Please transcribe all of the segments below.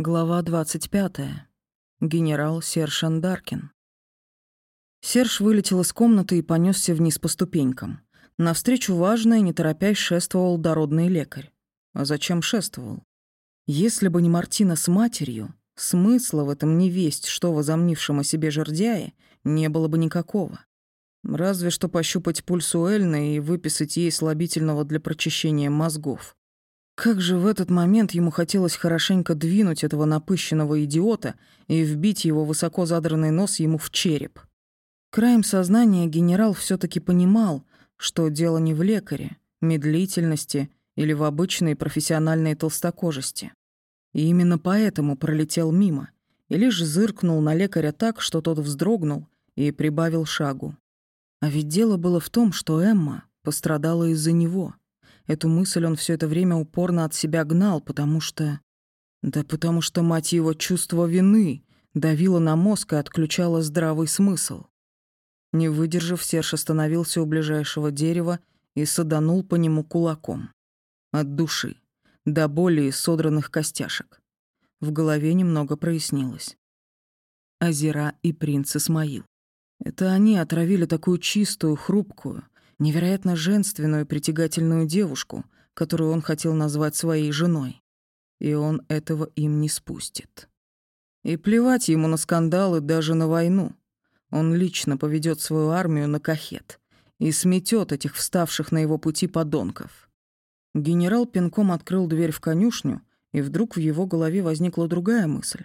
Глава 25. Генерал Серж Андаркин. Серж вылетел из комнаты и понесся вниз по ступенькам. Навстречу важно и не торопясь шествовал дородный лекарь. А зачем шествовал? Если бы не Мартина с матерью, смысла в этом не весть, что возомнившем о себе жердяе, не было бы никакого. Разве что пощупать пульс Эльны и выписать ей слабительного для прочищения мозгов. Как же в этот момент ему хотелось хорошенько двинуть этого напыщенного идиота и вбить его высоко задранный нос ему в череп. Краем сознания генерал все таки понимал, что дело не в лекаре, медлительности или в обычной профессиональной толстокожести. И именно поэтому пролетел мимо и лишь зыркнул на лекаря так, что тот вздрогнул и прибавил шагу. А ведь дело было в том, что Эмма пострадала из-за него — Эту мысль он все это время упорно от себя гнал, потому что... Да потому что, мать его, чувство вины давило на мозг и отключало здравый смысл. Не выдержав, Серж остановился у ближайшего дерева и саданул по нему кулаком. От души, до боли и содранных костяшек. В голове немного прояснилось. Азера и принц Исмаил. Это они отравили такую чистую, хрупкую, невероятно женственную притягательную девушку, которую он хотел назвать своей женой. И он этого им не спустит. И плевать ему на скандалы даже на войну. Он лично поведет свою армию на кахет и сметет этих вставших на его пути подонков. Генерал пинком открыл дверь в конюшню, и вдруг в его голове возникла другая мысль.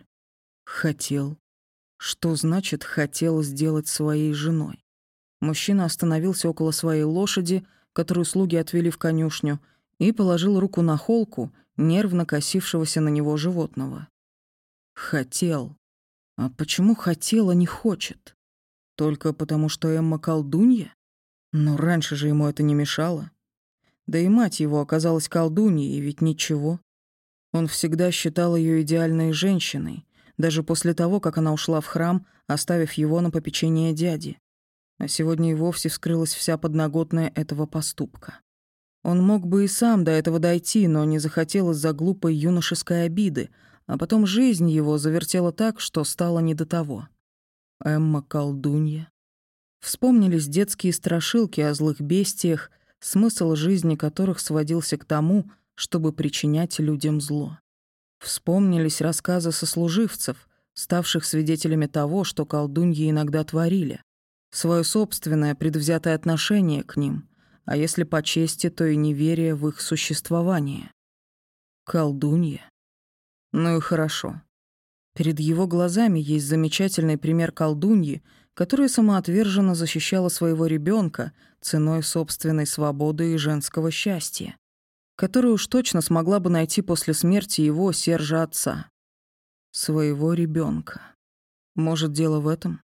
Хотел. Что значит «хотел» сделать своей женой? Мужчина остановился около своей лошади, которую слуги отвели в конюшню, и положил руку на холку нервно косившегося на него животного. Хотел. А почему хотел, а не хочет? Только потому, что Эмма колдунья? Но раньше же ему это не мешало. Да и мать его оказалась колдуньей, и ведь ничего. Он всегда считал ее идеальной женщиной, даже после того, как она ушла в храм, оставив его на попечение дяди. А сегодня и вовсе вскрылась вся подноготная этого поступка. Он мог бы и сам до этого дойти, но не захотел из-за глупой юношеской обиды, а потом жизнь его завертела так, что стало не до того. Эмма колдунья. Вспомнились детские страшилки о злых бестиях, смысл жизни которых сводился к тому, чтобы причинять людям зло. Вспомнились рассказы сослуживцев, ставших свидетелями того, что колдуньи иногда творили свое собственное предвзятое отношение к ним, а если по чести, то и неверие в их существование. Колдунья. Ну и хорошо. Перед его глазами есть замечательный пример колдуньи, которая самоотверженно защищала своего ребенка ценой собственной свободы и женского счастья, которую уж точно смогла бы найти после смерти его, Сержа отца. Своего ребенка. Может, дело в этом?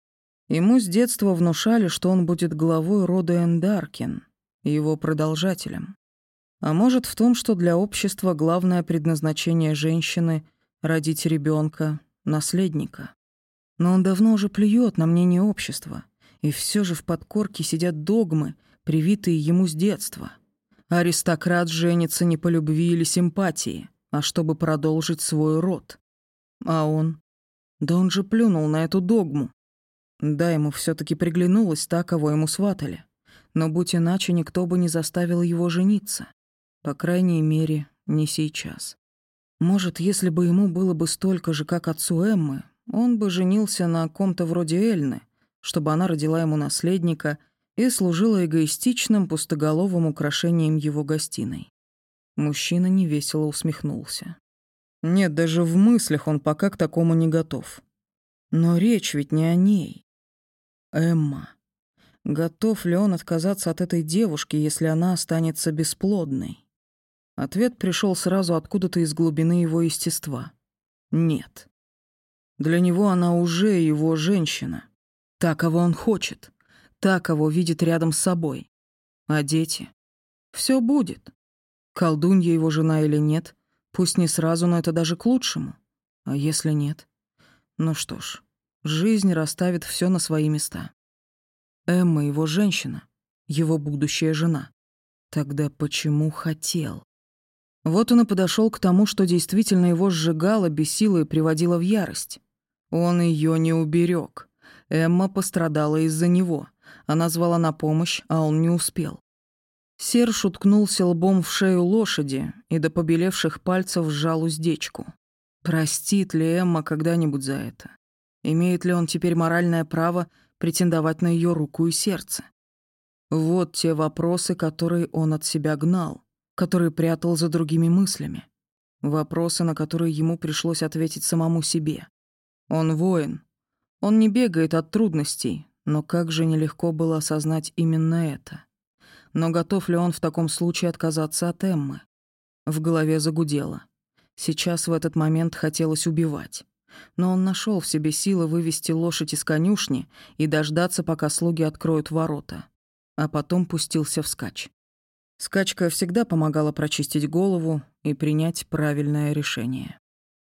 Ему с детства внушали, что он будет главой рода Эндаркин, его продолжателем. А может в том, что для общества главное предназначение женщины — родить ребенка, наследника. Но он давно уже плюет на мнение общества, и все же в подкорке сидят догмы, привитые ему с детства. Аристократ женится не по любви или симпатии, а чтобы продолжить свой род. А он? Да он же плюнул на эту догму, да, ему все таки приглянулась та, кого ему сватали. Но будь иначе, никто бы не заставил его жениться. По крайней мере, не сейчас. Может, если бы ему было бы столько же, как отцу Эммы, он бы женился на ком-то вроде Эльны, чтобы она родила ему наследника и служила эгоистичным, пустоголовым украшением его гостиной. Мужчина невесело усмехнулся. Нет, даже в мыслях он пока к такому не готов. Но речь ведь не о ней. Эмма. Готов ли он отказаться от этой девушки, если она останется бесплодной? Ответ пришел сразу откуда-то из глубины его естества. Нет. Для него она уже его женщина. Та, кого он хочет. Та, кого видит рядом с собой. А дети? Все будет. Колдунья его жена или нет, пусть не сразу, но это даже к лучшему. А если нет? Ну что ж, Жизнь расставит все на свои места. Эмма его женщина, его будущая жена. Тогда почему хотел? Вот он и подошел к тому, что действительно его сжигало, бесило и приводило в ярость. Он ее не уберег. Эмма пострадала из-за него. Она звала на помощь, а он не успел. Серж уткнулся лбом в шею лошади и до побелевших пальцев сжал уздечку. Простит ли Эмма когда-нибудь за это? Имеет ли он теперь моральное право претендовать на ее руку и сердце? Вот те вопросы, которые он от себя гнал, которые прятал за другими мыслями. Вопросы, на которые ему пришлось ответить самому себе. Он воин. Он не бегает от трудностей, но как же нелегко было осознать именно это. Но готов ли он в таком случае отказаться от Эммы? В голове загудело. Сейчас в этот момент хотелось убивать. Но он нашел в себе силы вывести лошадь из конюшни и дождаться, пока слуги откроют ворота. А потом пустился в скач. Скачка всегда помогала прочистить голову и принять правильное решение.